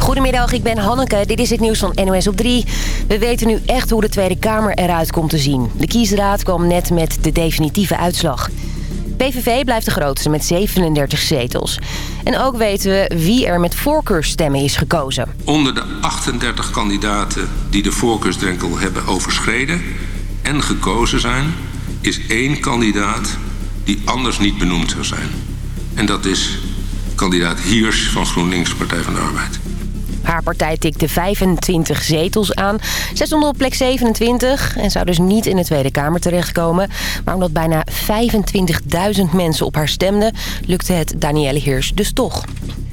Goedemiddag, ik ben Hanneke. Dit is het nieuws van NOS op 3. We weten nu echt hoe de Tweede Kamer eruit komt te zien. De kiesraad kwam net met de definitieve uitslag. PVV blijft de grootste met 37 zetels. En ook weten we wie er met voorkeurstemmen is gekozen. Onder de 38 kandidaten die de voorkeursdrenkel hebben overschreden en gekozen zijn... is één kandidaat die anders niet benoemd zou zijn. En dat is kandidaat Hiers van GroenLinks Partij van de Arbeid. Haar partij tikte 25 zetels aan. Zij stond op plek 27 en zou dus niet in de Tweede Kamer terechtkomen. Maar omdat bijna 25.000 mensen op haar stemden... lukte het Danielle Heers dus toch.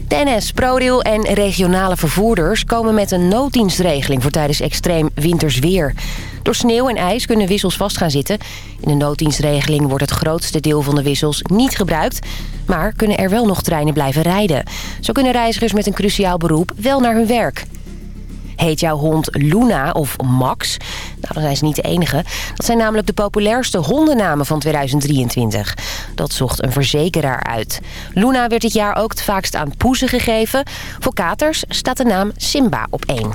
De NS, ProRail en regionale vervoerders komen met een nooddienstregeling voor tijdens extreem winters weer. Door sneeuw en ijs kunnen wissels vast gaan zitten. In de nooddienstregeling wordt het grootste deel van de wissels niet gebruikt. Maar kunnen er wel nog treinen blijven rijden. Zo kunnen reizigers met een cruciaal beroep wel naar hun werk. Heet jouw hond Luna of Max? Nou, dan zijn ze niet de enige. Dat zijn namelijk de populairste hondennamen van 2023. Dat zocht een verzekeraar uit. Luna werd dit jaar ook het vaakst aan poezen gegeven. Voor katers staat de naam Simba op één.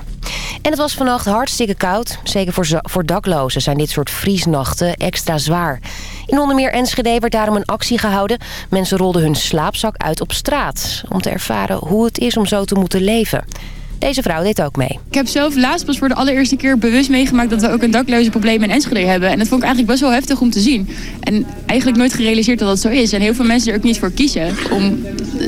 En het was vannacht hartstikke koud. Zeker voor, voor daklozen zijn dit soort vriesnachten extra zwaar. In onder meer Enschede werd daarom een actie gehouden. Mensen rolden hun slaapzak uit op straat... om te ervaren hoe het is om zo te moeten leven. Deze vrouw deed ook mee. Ik heb zelf laatst pas voor de allereerste keer bewust meegemaakt dat we ook een daklozenprobleem in Enschede hebben. En dat vond ik eigenlijk best wel heftig om te zien. En eigenlijk nooit gerealiseerd dat dat zo is. En heel veel mensen er ook niet voor kiezen om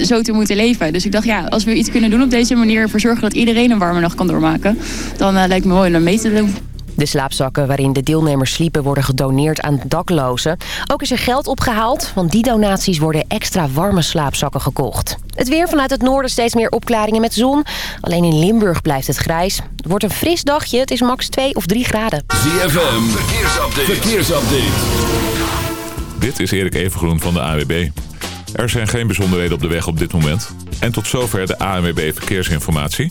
zo te moeten leven. Dus ik dacht, ja, als we iets kunnen doen op deze manier... ervoor zorgen dat iedereen een warme nacht kan doormaken... dan uh, lijkt me mooi om mee te doen. De slaapzakken waarin de deelnemers sliepen worden gedoneerd aan daklozen. Ook is er geld opgehaald, want die donaties worden extra warme slaapzakken gekocht. Het weer vanuit het noorden steeds meer opklaringen met zon. Alleen in Limburg blijft het grijs. Het wordt een fris dagje, het is max 2 of 3 graden. ZFM, verkeersupdate. verkeersupdate. Dit is Erik Evengroen van de AWB. Er zijn geen bijzonderheden op de weg op dit moment. En tot zover de ANWB Verkeersinformatie.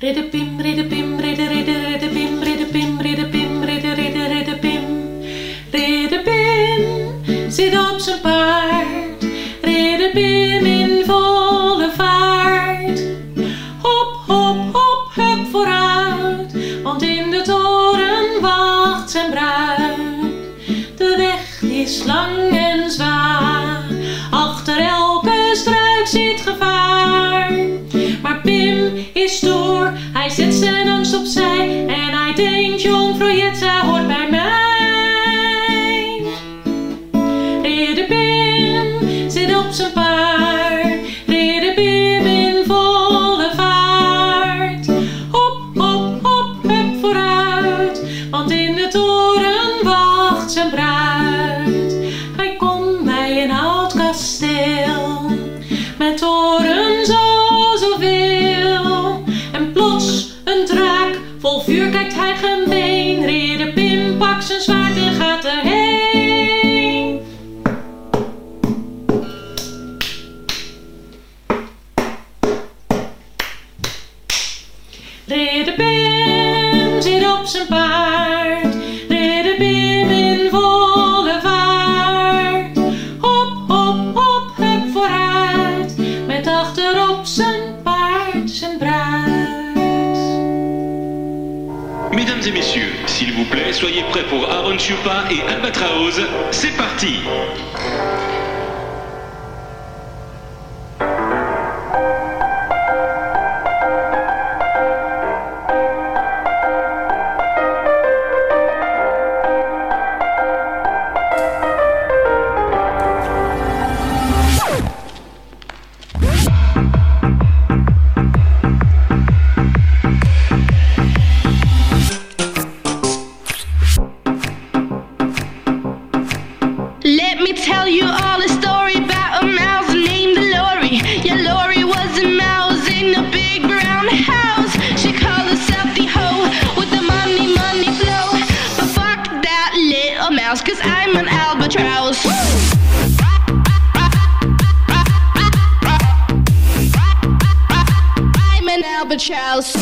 Ridde pim, ridde pim, ridde ridde ridde pim, ridde pim, ridde pim, zit op zijn paard, ridde pim in volle vaart. Hop, hop, hop, hup vooruit, want in de toren wacht zijn bruid. De weg is lang en zwaar, achter elke struik zit gevaar. I'm an albatross. I'm an albatross.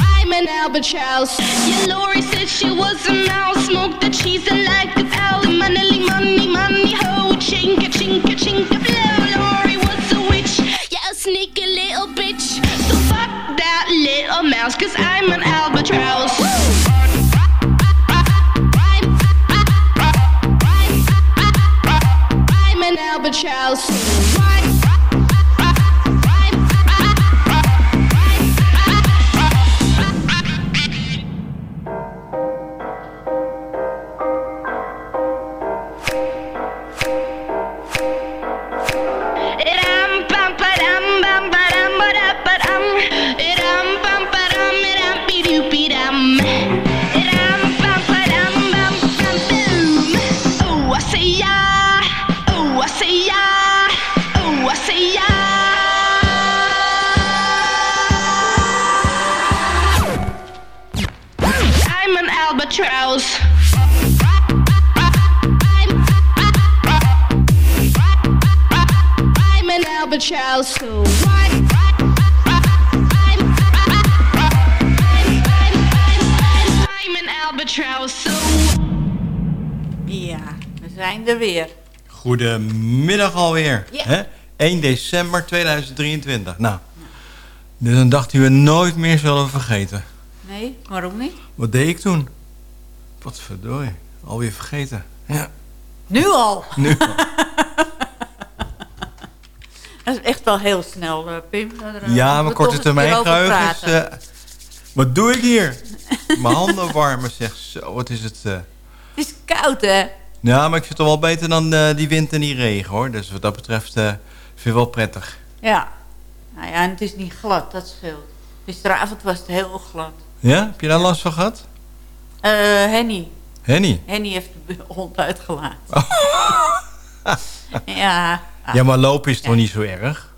I'm an albatross. Lori said she was a mouse. Smoked the cheese and like a owl. Money, money. Chinka, chinka, chinka, albatross. I'm an albatross. Ja, we zijn er weer. Goedemiddag alweer. Ja. Hè? 1 december 2023. Nou, dus een dag die we nooit meer zullen vergeten. Nee, waarom niet? Wat deed ik toen? Wat verdorie. Alweer vergeten. Ja, Nu al. nu. Is echt wel heel snel, eh, Pim. Daar, eh, ja, mijn korte termijn geheugen is... eh, wat doe ik hier? Mijn handen warmen, zeg. Zo, wat is het... eh. Het is koud, hè? Ja, maar ik vind het toch wel beter dan eh, die wind en die regen, hoor. Dus wat dat betreft eh, vind ik het wel prettig. Ja. Nou ja, en het is niet glad, dat scheelt. Gisteravond was het heel glad. Ja? Heb je daar last van gehad? Eh Henny. Henny? Henny heeft de hond uitgelaten. ja. Ja, maar lopen is toch niet zo erg?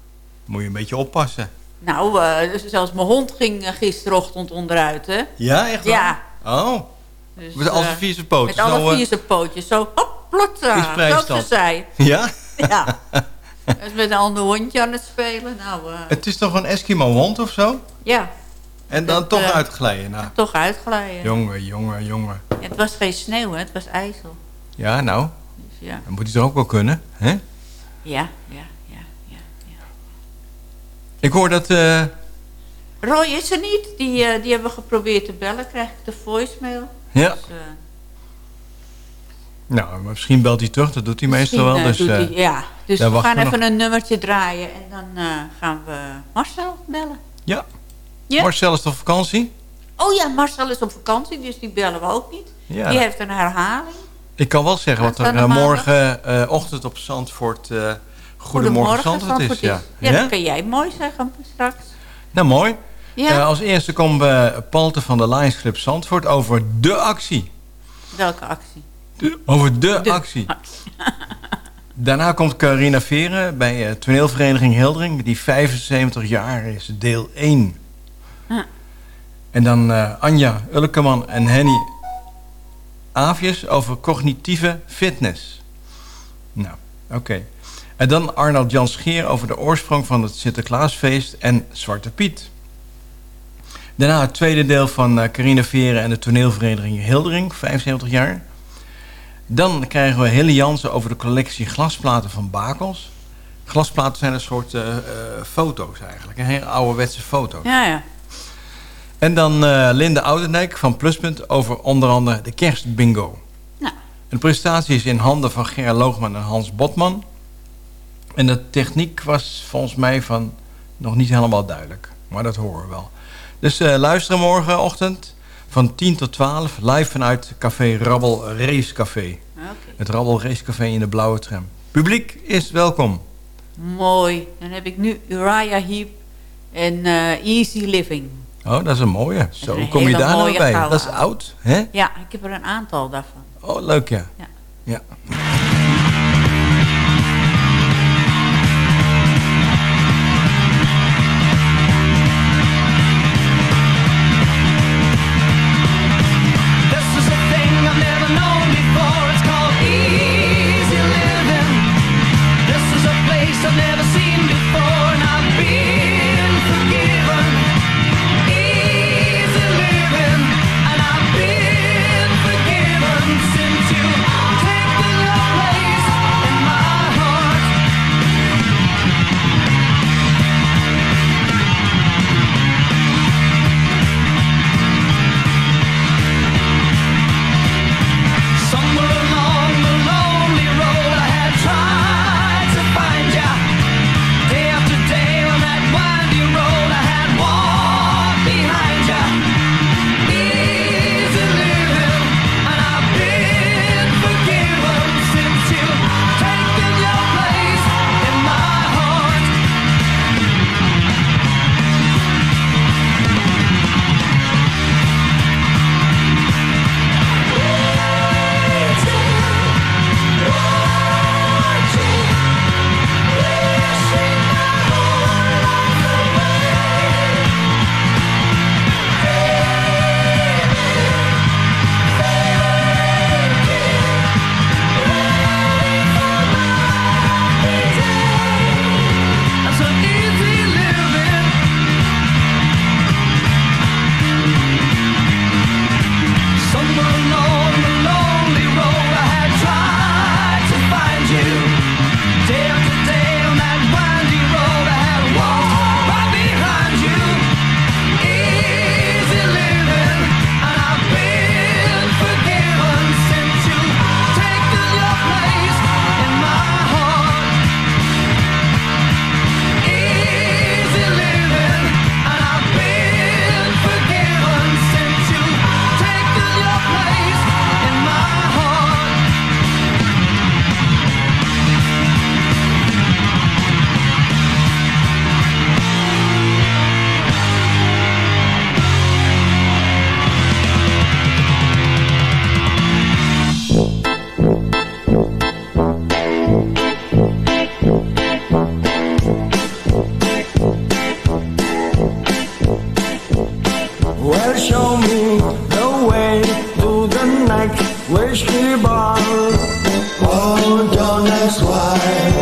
Moet je een beetje oppassen. Nou, eh, zelfs mijn hond ging eh, gisterochtend onderuit, hè? Ja, echt Ja. waar? Oh. Dus, Met al zijn eh, vier zijn poten. Met alle eh, vier zijn pootjes. Zo, hop, Zo prijsstand. opzij. Ja? Ja. Is met een ander hondje aan het spelen. Nou, Het is toch een Eskimo-hond of zo? ja, En dan Dat, toch uitglijden. Nou, toch uitglijden. jongen, jongen, jongen. Ja, het was geen sneeuw, hè? het was ijzel. Ja, nou, Dus ja, dan moet hij toch ook wel kunnen, hè? Ja, ja, ja. ja. Ik hoor dat... eh, Roy is er niet. Die, eh, die hebben we geprobeerd te bellen. Krijg ik de voicemail. Ja. Dus, eh, nou, misschien belt hij terug. Dat doet hij meestal wel. Dus, hij- ja, dus we gaan we even nog. een nummertje draaien. En dan gaan we Marcel bellen. ja. Ja? Marcel is op vakantie? Oh ja, Marcel is op vakantie, dus die bellen we ook niet. Ja. Die heeft een herhaling. Ik kan wel zeggen wat er eh, morgenochtend op Zandvoort... eh Goedemorgen, Zandvoort is. Ja. Dat kan jij mooi zeggen straks. Nou, mooi. Ja. Eh, als eerste komt uh, Palte van de Lions Club Zandvoort over de actie. Welke actie? De- over de, actie. Daarna komt Carina Veren bij eh, toneelvereniging Hildering... die 75 jaar is, deel 1. Ja. En dan eh, Anja Ulkeman en Henny Aafjes over cognitieve fitness. Nou, oké. En dan Arnold Jan Scheer over de oorsprong van het Sinterklaasfeest en Zwarte Piet. Daarna het tweede deel van uh, Carina Veren en de toneelvereniging Hildering, 75 jaar. Dan krijgen we Hille Jansen over de collectie glasplaten van Bakels. Glasplaten zijn een soort uh, uh, foto's eigenlijk, hele ouderwetse foto's. Ja, ja. En dan uh, Linde Oudendijk van Pluspunt over onder andere de kerstbingo. Nou. De presentatie is in handen van Gerard Loogman en Hans Botman. En de techniek was volgens mij van nog niet helemaal duidelijk. Maar dat horen we wel. Dus uh, luisteren morgenochtend van 10 tot 12 live vanuit Café Rabbel Racecafé. Okay. Het Rabbel Racecafé in de blauwe tram. Publiek is welkom. Mooi. Dan heb ik nu Uriah Heep en uh, Easy Living. Oh, dat is een mooie. Zo, hoe kom je daar nou bij? Dat is oud, hè? Ja, ik heb er een aantal daarvan. Oh, leuk ja. Ja. ja. show me the way to the night where she born. Oh, don't ask why.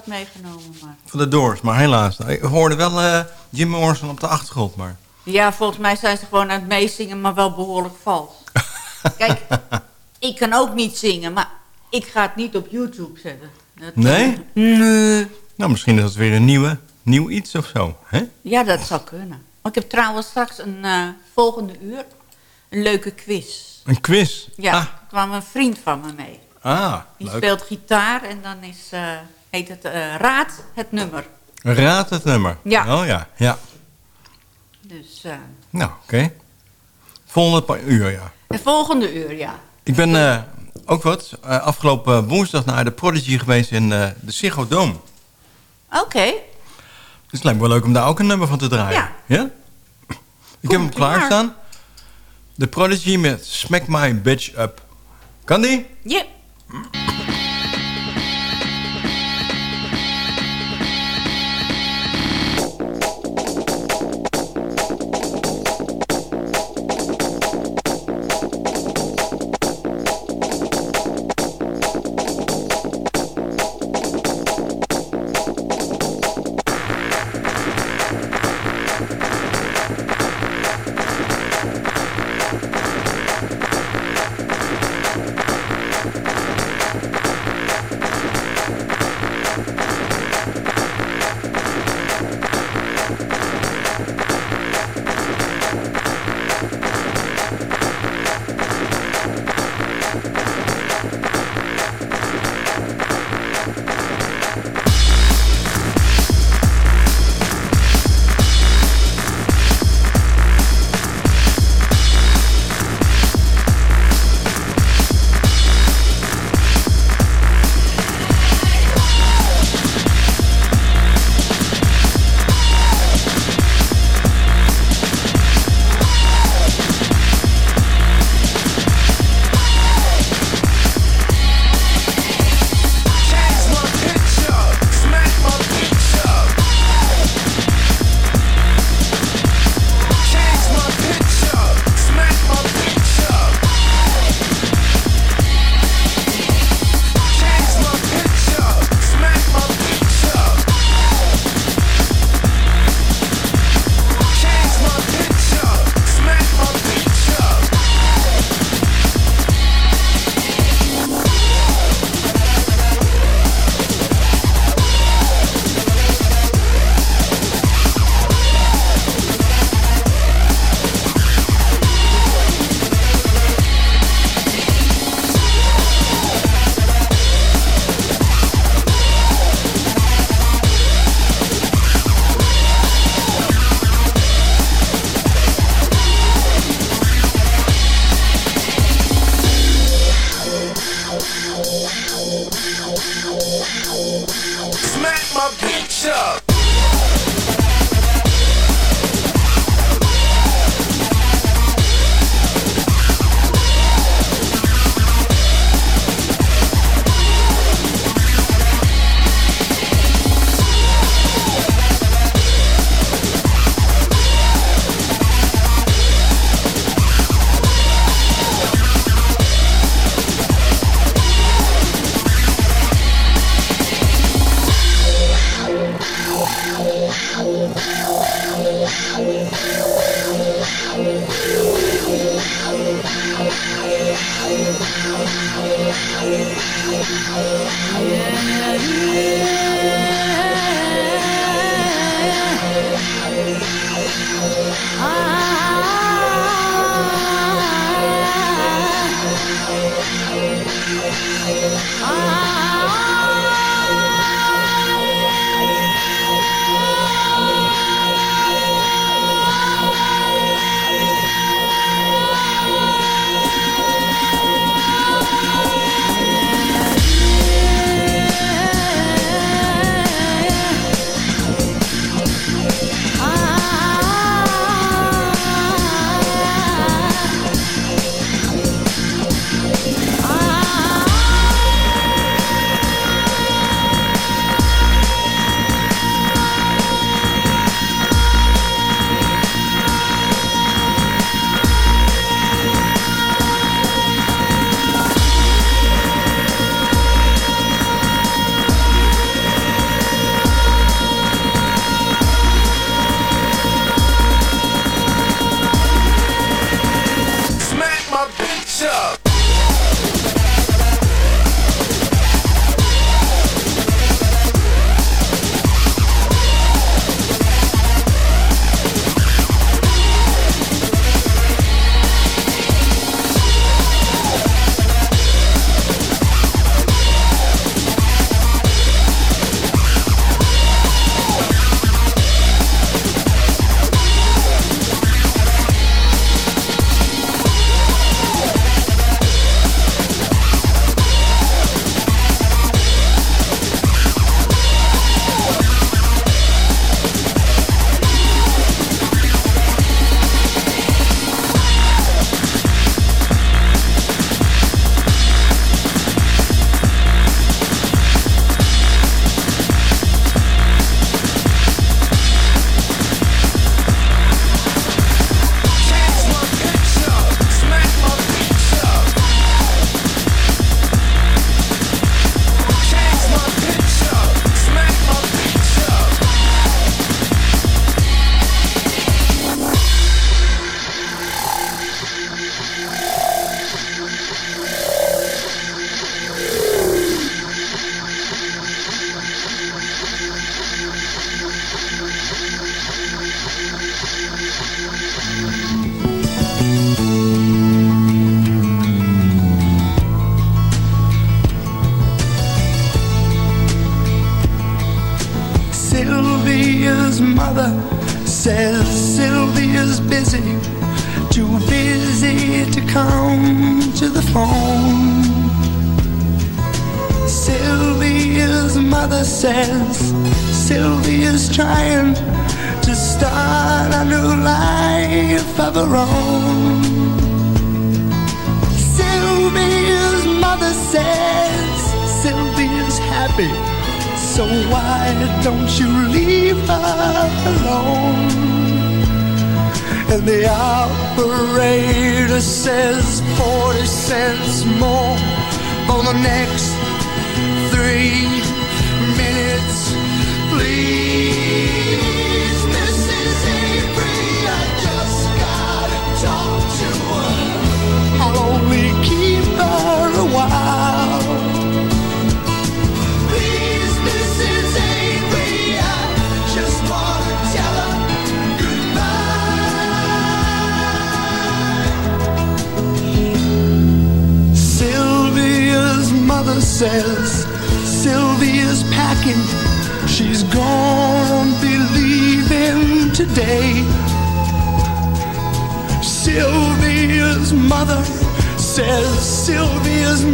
Had meegenomen. Maar... Van de Doors, maar helaas. Ik hoorde wel eh, Jim Morrison op de achtergrond, maar... Ja, volgens mij zijn ze gewoon aan het meezingen, maar wel behoorlijk vals. Kijk, ik kan ook niet zingen, maar ik ga het niet op YouTube zetten. Dat- Nee? Nee. Nou, misschien is dat weer een nieuwe, nieuw iets of zo, hè? Ja, dat zou kunnen. Ik heb trouwens straks een eh, volgende uur een leuke quiz. Een quiz. Ja, Ah, kwam een vriend van me mee. ah Die leuk. speelt gitaar en dan is, eh, heet het eh, Raad het nummer. Raad het nummer. Ja. Oh ja, ja. Dus eh, Nou, oké. Volgende uur, ja. de volgende uur, ja. Ik ben eh, ook wat afgelopen woensdag naar de Prodigy geweest in de Ziggo Dome. Oké. Dus het lijkt me wel leuk om daar ook een nummer van te draaien. Ja. Ik heb hem klaarstaan. De Prodigy met Smack My Bitch Up. Kan die? Ja.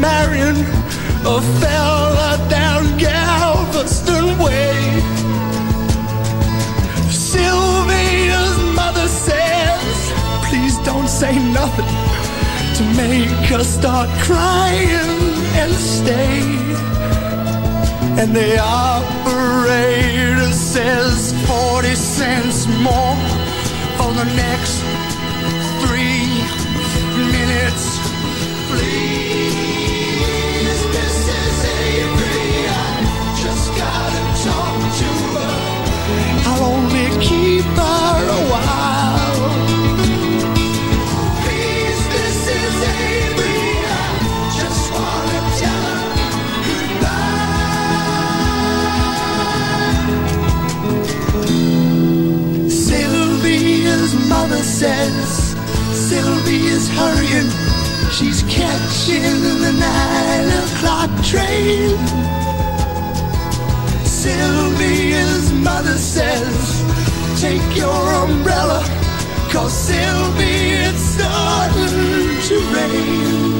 Marrying a fella down Galveston Way. Sylvia's mother says, please don't say nothing to make her start crying and stay. And the operator says 40 cents more for the next only keep her a while. Please, Mrs. Avery, I just wanna tell her goodbye. Sylvia's mother says Sylvia's hurrying. She's catching the nine o'clock train. Sylvia's mother says, Take your umbrella, cause Sylvia, it's starting to rain.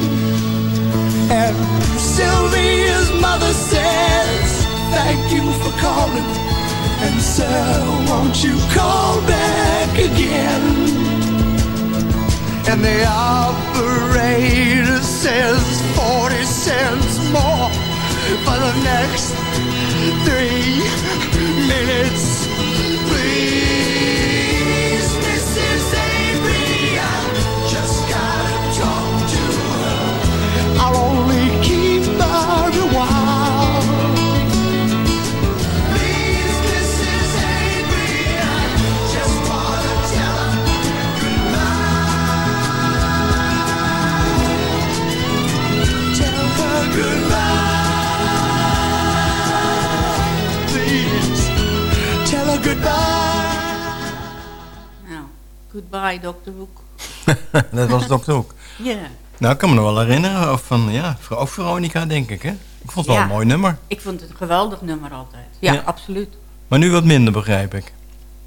And Sylvia's mother says, Thank you for calling. And sir, won't you call back again? And the operator says 40 cents more for the next three minutes. Please, Dr. Hoek. dat was Dr. Hoek. Ja. Nou, ik kan me nog wel herinneren. Of van, ja, ook Veronica, denk ik, hè? Ik vond het wel een mooi nummer. Ik vond het een geweldig nummer altijd. Ja, Ja. absoluut. Maar nu wat minder, begrijp ik.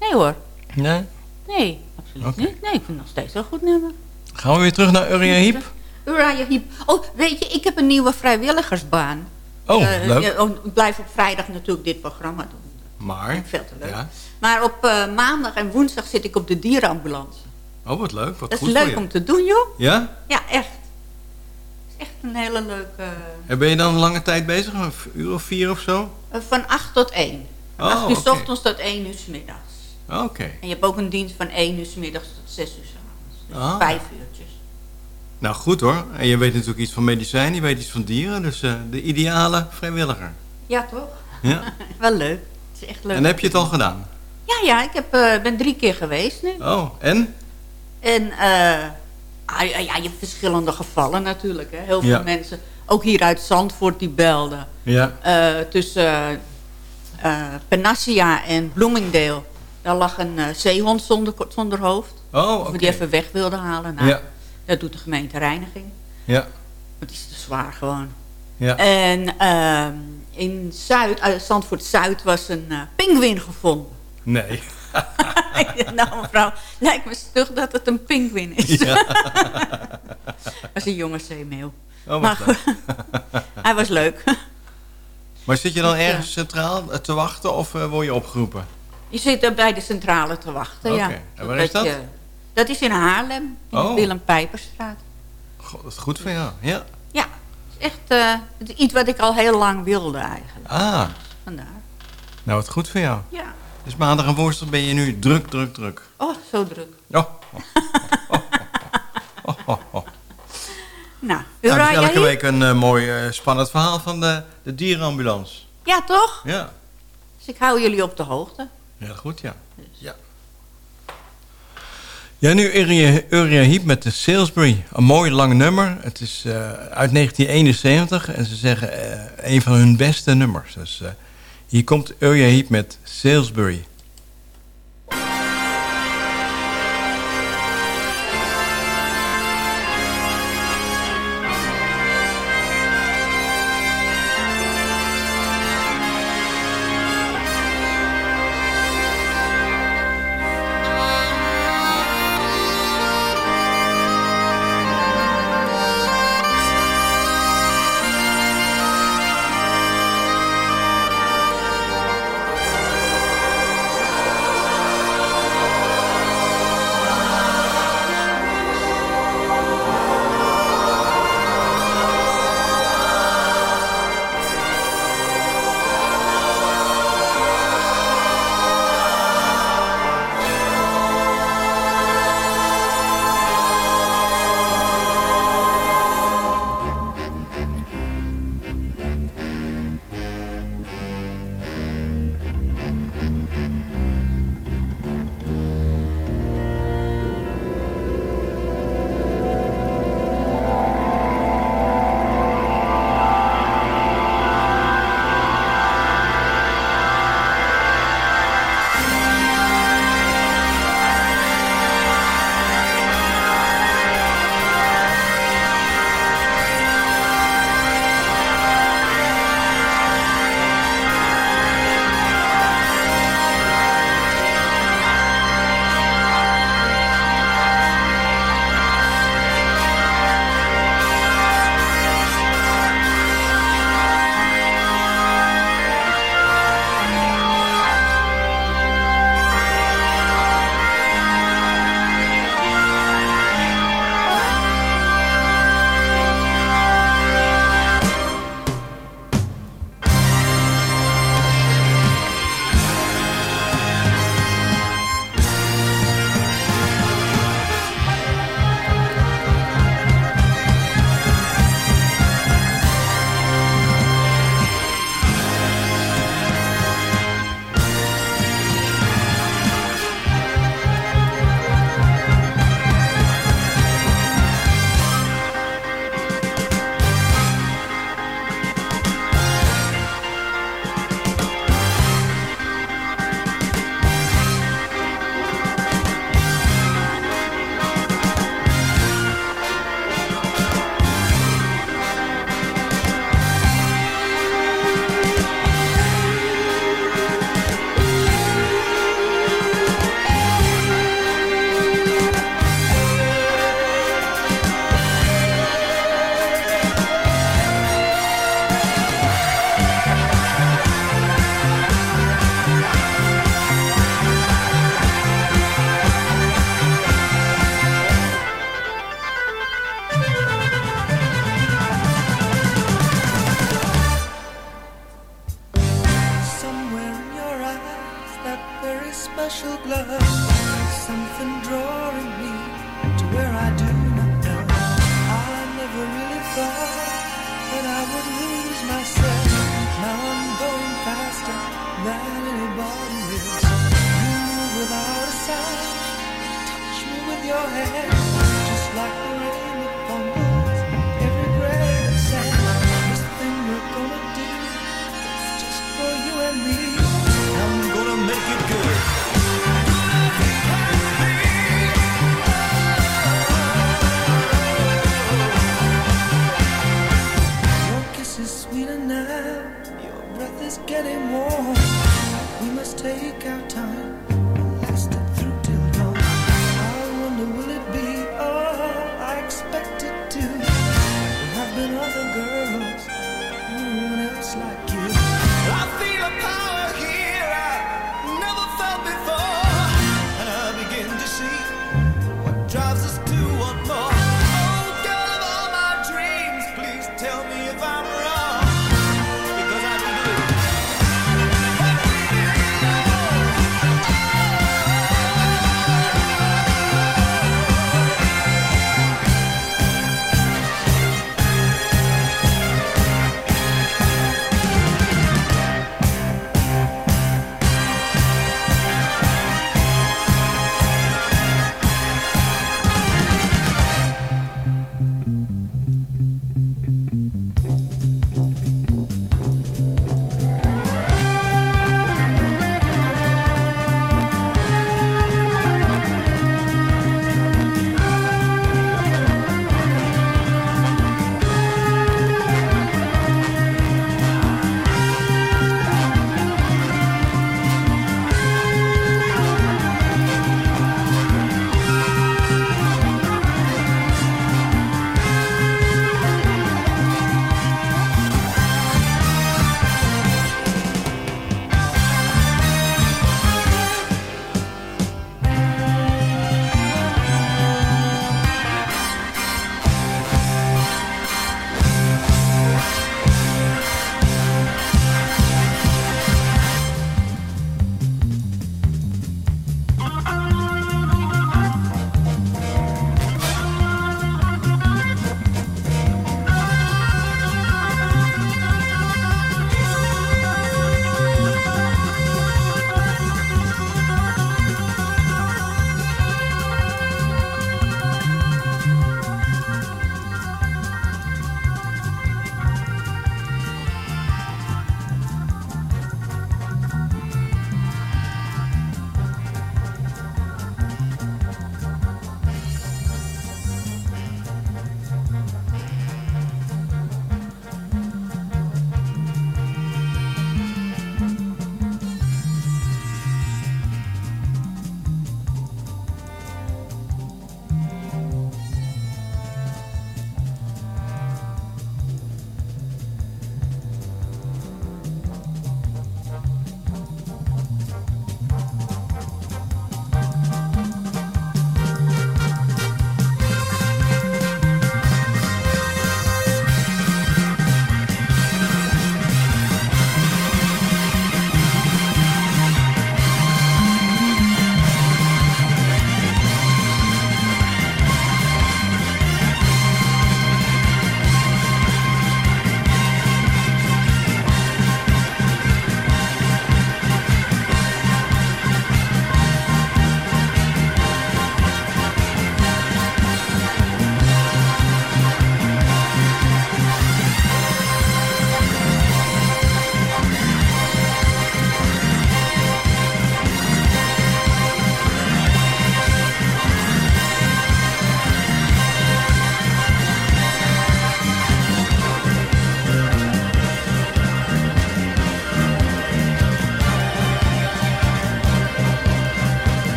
Nee hoor. Nee? Nee, absoluut niet. Nee, ik vind het nog steeds een goed nummer. Gaan we weer terug naar Uriah Heep? Uriah Heep. Oh, weet je, ik heb een nieuwe vrijwilligersbaan. Oh, Eh, leuk. ja, oh, ik blijf op vrijdag natuurlijk dit programma doen. Maar? Veel te leuk. Ja. Maar op eh, maandag en woensdag zit ik op de dierenambulance. Oh, wat leuk. Wat Dat goed is leuk om te doen, joh. Ja? Ja, echt. Het is echt een hele leuke... En ben je dan een lange tijd bezig? Een uur of vier of zo? eh, van 8 tot 1. Van Oh, 8 uur ochtends tot 1 uur s middags. Oké. En je hebt ook een dienst van 1 uur s middags tot 6 uur s avonds. Dus Ah. vijf uurtjes. Nou, goed hoor. En je weet natuurlijk iets van medicijn, je weet iets van dieren. Dus eh, de ideale vrijwilliger. Ja, toch? Ja. Wel leuk. Het is echt leuk. En heb je het al gedaan? Ja, ja, ik heb, eh, ben drie keer geweest nu. Oh, en? En eh, ah, ja, je hebt verschillende gevallen natuurlijk. Hè. Heel veel Ja. mensen, ook hier uit Zandvoort, die belden. Ja. Eh, tussen Panacea en Bloomingdale. Daar lag een eh, zeehond zonder, zonder hoofd. Oh, Of we oké. die even weg wilden halen. Nou, Ja. Dat doet de gemeente Reiniging. Ja. Het is te zwaar gewoon. Ja. En ehm, in Zuid, uit Zandvoort Zuid was een pinguïn gevonden. Nee. Ik dacht, nou mevrouw, lijkt me stug dat het een pinguïn is. Ja. dat is een jonge zeemeeuw. wat maar goed, hij was leuk. Maar zit je dan Ja. ergens centraal eh, te wachten of eh, word je opgeroepen? Je zit er bij de centrale te wachten, ja. Oké. En waar is dat? je- dat is in Haarlem, in Oh. de Willem Pijperstraat. God, dat is goed van jou. Ja. Ja, het is echt eh, iets wat ik al heel lang wilde eigenlijk. Ah, Vandaar. nou wat goed voor jou. Ja. Dus maandag en woensdag ben je nu druk, druk, druk. Oh, zo druk. Oh. Oh, oh, oh. Nou, Nou, Uriah dus elke week een eh, mooi eh, spannend verhaal van de, de dierenambulance. Ja, toch? Ja. Dus ik hou jullie op de hoogte. Ja, goed, ja. Ja, ja nu Uriah Uriah Heep met de Salisbury. Een mooi lang nummer. Het is eh, uit 1971 en ze zeggen een van hun beste nummers. Dus hier komt Uriah Heep met Salisbury.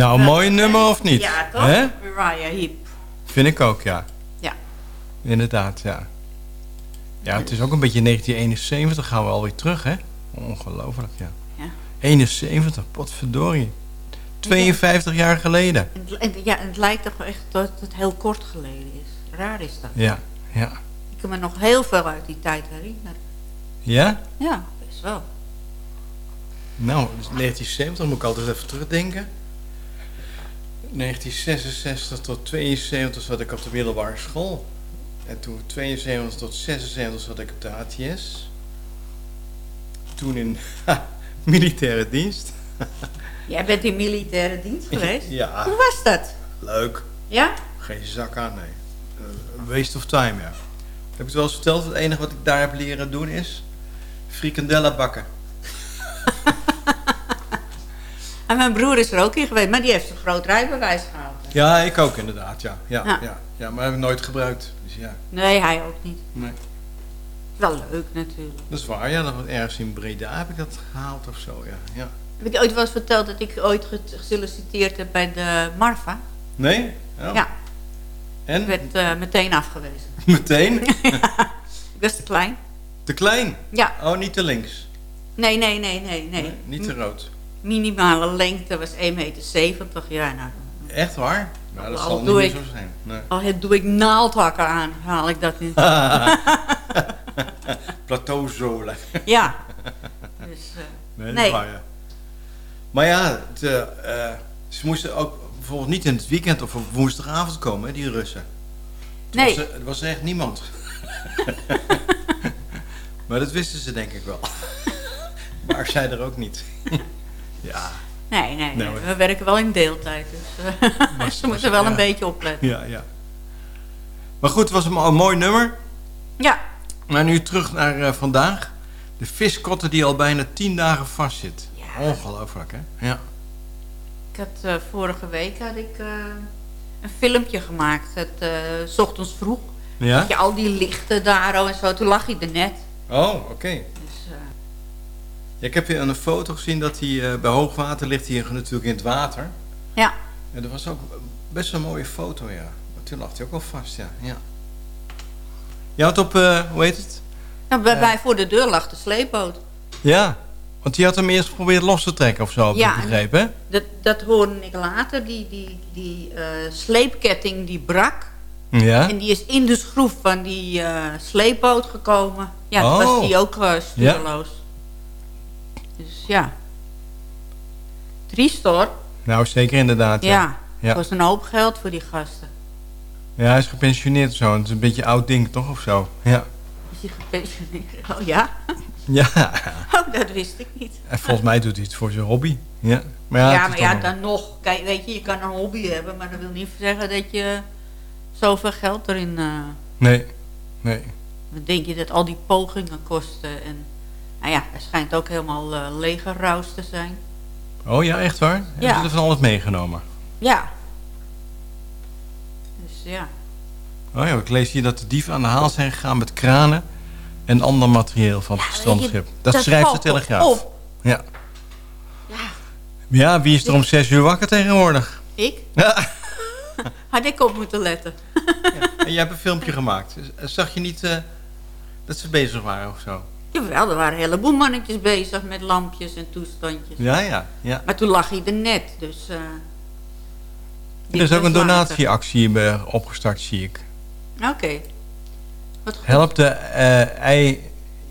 Nou, een mooi nummer of niet? Ja, toch? Hè? Mariah Heep. Vind ik ook, ja. Ja. Inderdaad, ja. Ja, het is ook een beetje 1971, gaan we alweer terug, hè? Ongelooflijk, ja. Ja. 71, potverdorie. 52 jaar geleden. Ja, het lijkt toch echt dat het heel kort geleden is. Raar is dat. Ja, ja. Ik kan me nog heel veel uit die tijd herinneren. Ja? Ja, best wel. Nou, dus 1970 moet ik altijd even terugdenken. 1966 tot 72 zat ik op de middelbare school. En toen 72 tot 76 zat ik op de ATS. Toen in ha, militaire dienst. Jij bent in militaire dienst geweest? Ja. Hoe was dat? Leuk. Ja? Geen zak aan, nee. Eh, waste of time, ja. Heb ik het wel eens verteld? Het enige wat ik daar heb leren doen is... frikandellen bakken. En mijn broer is er ook in geweest, maar die heeft een groot rijbewijs gehaald. Ja, ik ook inderdaad, ja. Ja, Ja. ja. ja. maar heb ik nooit gebruikt. Dus ja, Nee, hij ook niet. nee. Wel leuk natuurlijk. Dat is waar, ja. Dat was ergens in Breda heb ik dat gehaald of zo, ja. ja. Heb ik ooit wel eens verteld dat ik ooit ge- gesolliciteerd heb bij de Marfa? Nee? Oh. Ja. En? Ik werd eh, meteen afgewezen. Meteen? Ik was te klein. Te klein? Ja. Oh, niet te links. Nee, nee, nee, nee, nee. Niet te rood. Minimale lengte was 1,70 meter. Ja, nou, Echt waar? Nou, dat Al zal niet doe meer ik- zo zijn. Nee. al het doe ik naaldhakken aan, haal ik dat niet. Plateauzolen. ja. Dus, eh, Nee, waar, ja. Maar ja, het, eh, eh, ze moesten ook bijvoorbeeld niet in het weekend of op woensdagavond komen, hè, die Russen. Toen Nee. Was er, was er echt niemand. maar dat wisten ze denk ik wel. maar zij er ook niet. Ja. Nee, nee, nee. Nee, hoor. we werken wel in deeltijd. Dus eh, Was- ze was- moeten wel ja. een beetje opletten. Ja, ja. Maar goed, het was een, een mooi nummer. Ja. Maar nu terug naar eh, vandaag. De viskotter die al bijna tien dagen vastzit. Ongelooflijk, hè? Ja. Ik had eh, vorige week had ik, een filmpje gemaakt. Het, s ochtends vroeg. Ja? Had je al die lichten daar en zo. Toen lag hij er net. Oh, oké. Ja, ik heb hier een foto gezien dat hij eh, bij hoogwater ligt hier natuurlijk in het water. ja. En dat was ook best een mooie foto, ja. Maar toen lag hij ook wel vast, ja. ja. Je had op, eh, hoe heet het? Nou, bij Ja. voor de deur lag de sleepboot. Ja, want die had hem eerst geprobeerd los te trekken of zo, heb Ja, begrepen, hè? Dat, dat hoorde ik later. Die, die, die eh, sleepketting die brak. Ja? En die is in de schroef van die eh, sleepboot gekomen. Ja, Oh. was die ook stuurloos. Dus ja. Triest hoor. Nou, zeker inderdaad, Ja. ja. Het was een hoop geld voor die gasten. ja hij is gepensioneerd of zo. Het is een beetje een oud ding, toch, of zo? Ja. Is hij gepensioneerd? Oh ja? Ja, Oh, dat wist ik niet. en volgens mij doet hij het voor zijn hobby. Ja, maar ja, Ja, maar dan nog. Kijk, weet je, je kan een hobby hebben, maar dat wil niet zeggen dat je zoveel geld erin... eh Nee, nee. dan denk je dat al die pogingen kosten. En nou ja, er schijnt ook helemaal legerruis te zijn. Oh ja, echt waar? Hebben Ja. ze er van alles meegenomen? Ja. Dus ja. Oh ja, ik lees hier dat de dieven aan de haal zijn gegaan met kranen en ander materieel van het strandschip. Dat, dat schrijft de Telegraaf. op? Ja. Ja, wie is er om zes uur wakker tegenwoordig? Ik? Ja. Had ik op moeten letten. En jij hebt een filmpje gemaakt. Zag je niet eh, dat ze bezig waren of zo? Jawel, er waren een heleboel mannetjes bezig met lampjes en toestandjes. Ja, ja, ja. Maar toen lag hij er net, dus... eh, Er is ook een donatieactie eh, opgestart, zie ik. Oké. Wat goed. Help de eh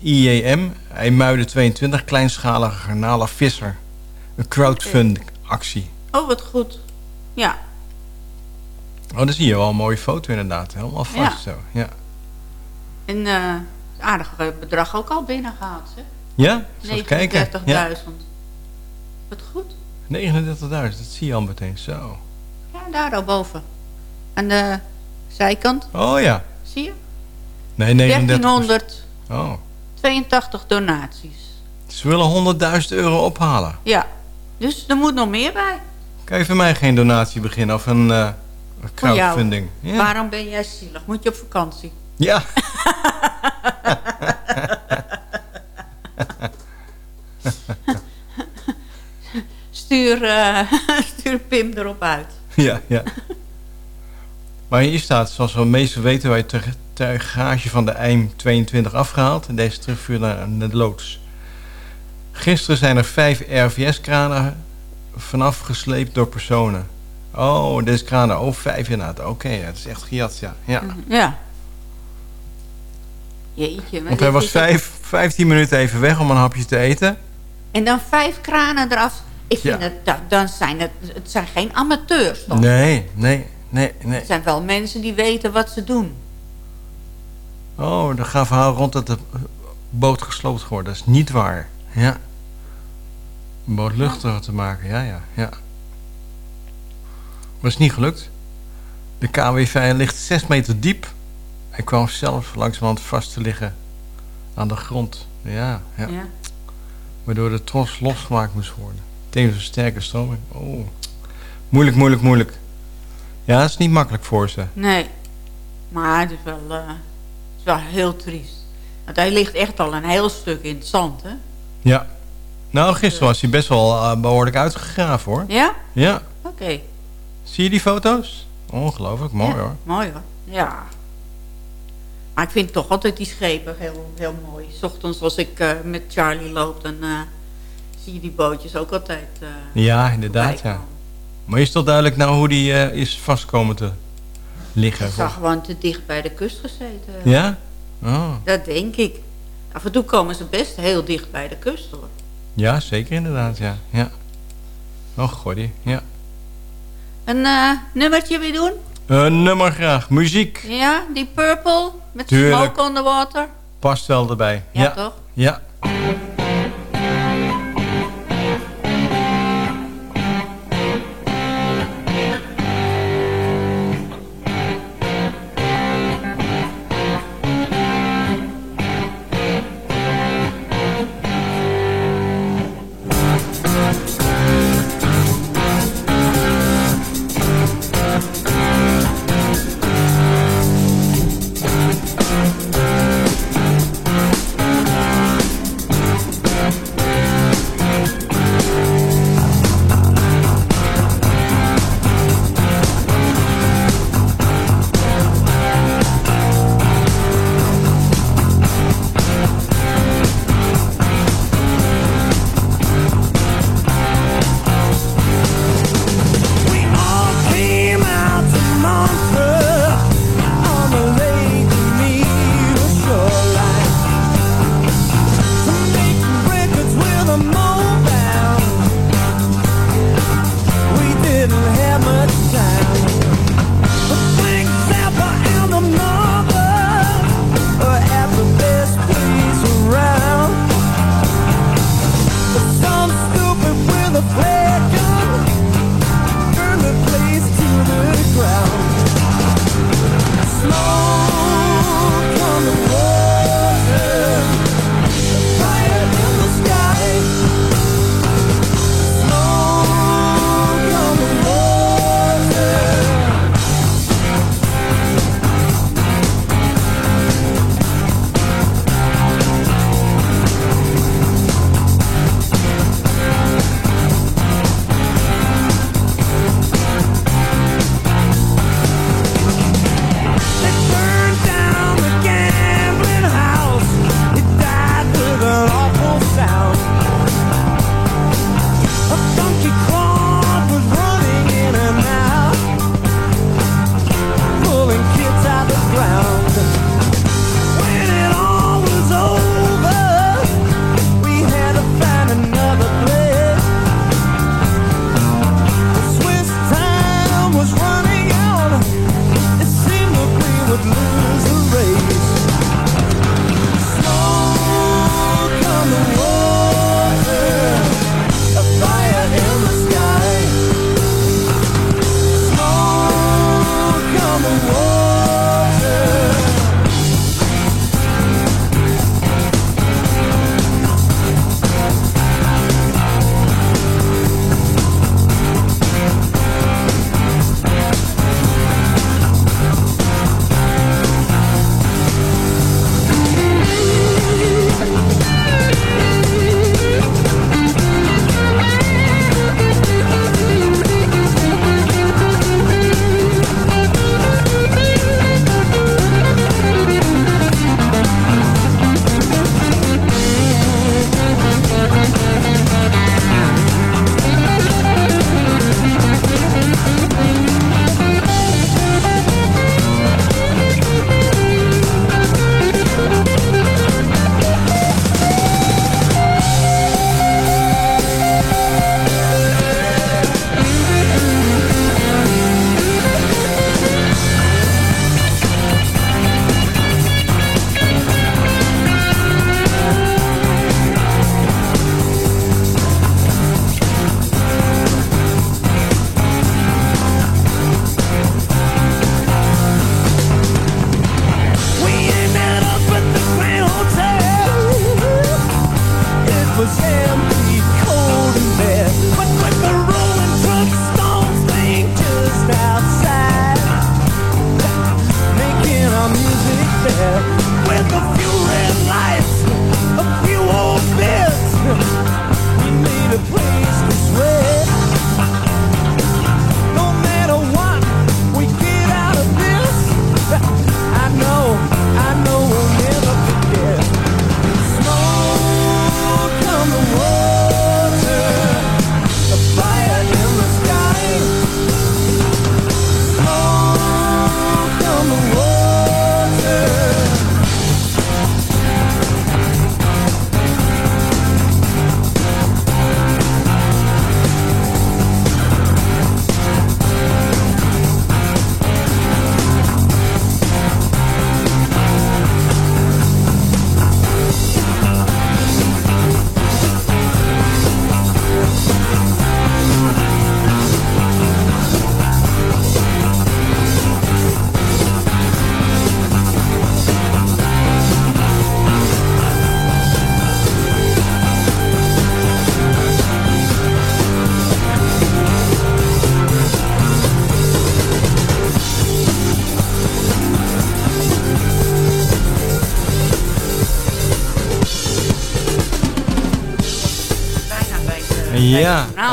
IJM, IJmuiden 22, kleinschalige garnalen visser. Een crowdfunding actie. Oh, wat goed. Ja. Oh, dan zie je wel een mooie foto inderdaad. Helemaal vast Ja. zo. Ja. En eh aardig eh, bedrag ook al binnengehaald, hè? Ja? Zal ik kijken? 39.000. Ja. Wat goed. 39.000, dat zie je al meteen. Zo. Ja, daar al boven. Aan de zijkant, Oh ja. zie je? Nee, 39. 1382 Oh. donaties. Ze willen 100.000 euro ophalen. Ja. Dus er moet nog meer bij. Kan je voor mij geen donatie beginnen of een eh, crowdfunding? Ja. Waarom ben jij zielig? Moet je op vakantie? Ja. Stuur, eh, stuur Pim erop uit. Ja, ja. Maar hier staat, zoals we meestal weten, wij ter, ter garage van de IJm 22 afgehaald. En deze terugvuur naar de loods. Gisteren zijn er vijf RVS-kranen vanaf gesleept door personen. Oh, deze kranen, oh, vijf inderdaad. Oké, ja, het is echt gejat, ja. ja. Ja. Jeetje. Want hij was vijf, 15 minuten even weg om een hapje te eten. En dan vijf kranen eraf. Ik vind Ja. het, dan- dan zijn het, het zijn geen amateurs toch? Nee, nee, nee, nee. Het zijn wel mensen die weten wat ze doen. Oh, er gaat verhaal rond dat de boot gesloopt wordt. Dat is niet waar. Ja. Een boot luchtiger te maken, ja, ja, ja. Maar is niet gelukt. De KW5 ligt 6 meter diep. Hij kwam zelf langzamerhand vast te liggen aan de grond. Ja, ja. Ja. Waardoor de tros losgemaakt moest worden. Tevens een sterke stroming. Oh. Moeilijk, moeilijk, moeilijk. Ja, dat is niet makkelijk voor ze. Nee. Maar het is wel, eh, het is wel heel triest. Want hij ligt echt al een heel stuk in het zand, hè? Ja. Nou, gisteren was hij best wel eh, behoorlijk uitgegraven hoor. Ja? Ja. Oké. Zie je die foto's? Ongelooflijk, mooi Ja, hoor. Mooi hoor. Ja. Maar ik vind toch altijd die schepen heel, heel mooi. ochtends als ik eh, met Charlie loop, dan eh, zie je die bootjes ook altijd. eh, Ja, inderdaad, ja. Maar is toch duidelijk nou hoe die is vastkomen te liggen? Ik zag gewoon te dicht bij de kust gezeten. Ja? Oh. Dat denk ik. Af en toe komen ze best heel dicht bij de kust hoor. Ja, zeker inderdaad, ja. ja. Oh, godie, ja. Een nummertje weer doen? Een nummer graag. Muziek. Ja, die Purple met Tuurlijk. Smoke on the Water. Past wel erbij. Ja, toch? Ja.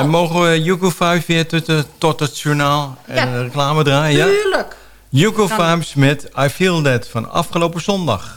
Mogen we Yuko 5 weer tot, eh, tot het journaal en de reclame draaien? Ja? Tuurlijk. Yuko Vibes met I Feel That van afgelopen zondag.